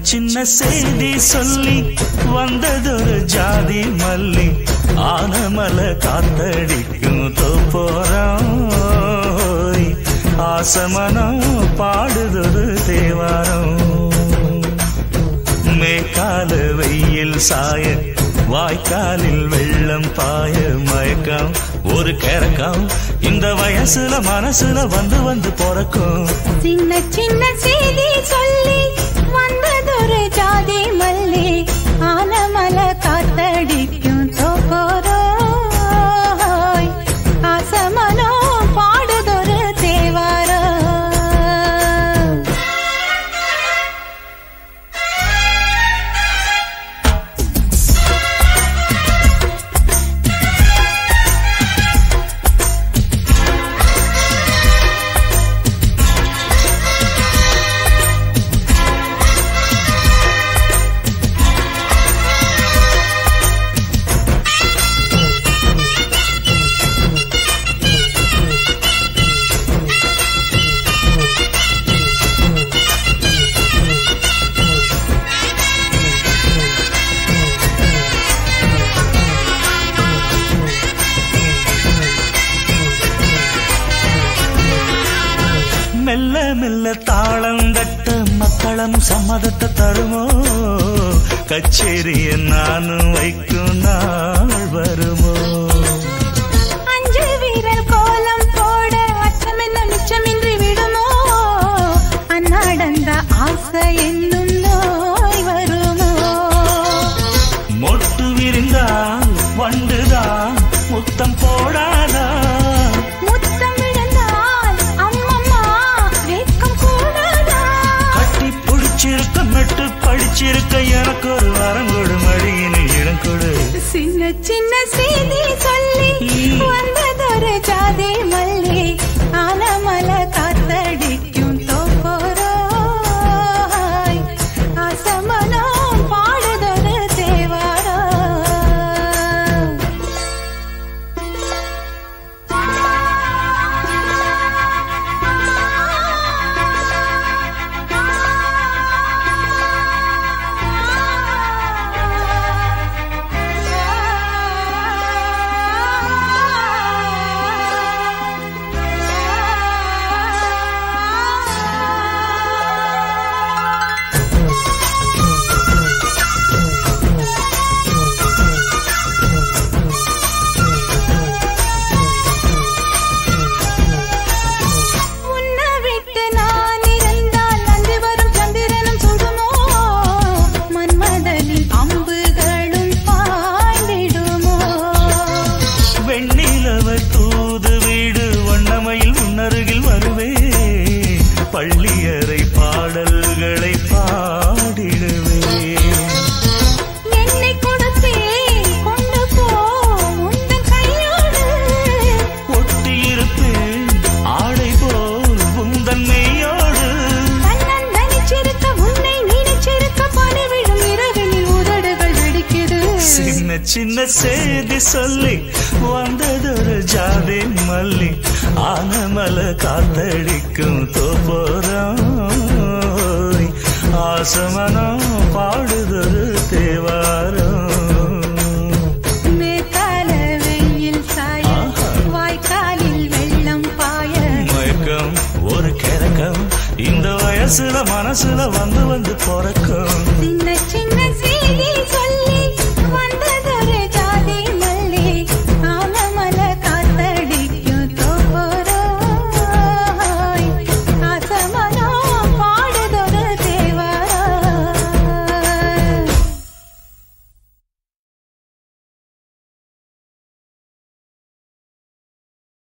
சின்ன செய்தி சொல்லி வந்ததொரு ஜாதி மல்லி. ஆனமல காத்தடிக்கும் தோப்போறாம் ஆசமனம் பாடுதொரு தேவாரம். மேற்கால வெயில் சாய வாய்க்காலில் வெள்ளம் பாய மயக்கம். ஒரு கிறக்கம் இந்த வயசுல மனசுல வந்து வந்து பிறக்கும். சின்ன சின்ன செய்தி சொல்லி மெல்ல மெல்ல தாளம் தட்ட மக்களும் சம்மதத்தை தருமோ? கச்சேரிய நானும் வைக்கும் நாள் சின்ன சின்ன செய்தி சொல்லி சின்ன செய்தி சொல்லி வந்ததொரு ஜாதி மல்லி ஆனமல காத்தடிக்கும் தோப்போறாய் ஆசமனம் பாடுதொரு தேவாரம். இந்த வயசுல மனசுல வந்து வந்து பிறக்கும். சின்ன சின்ன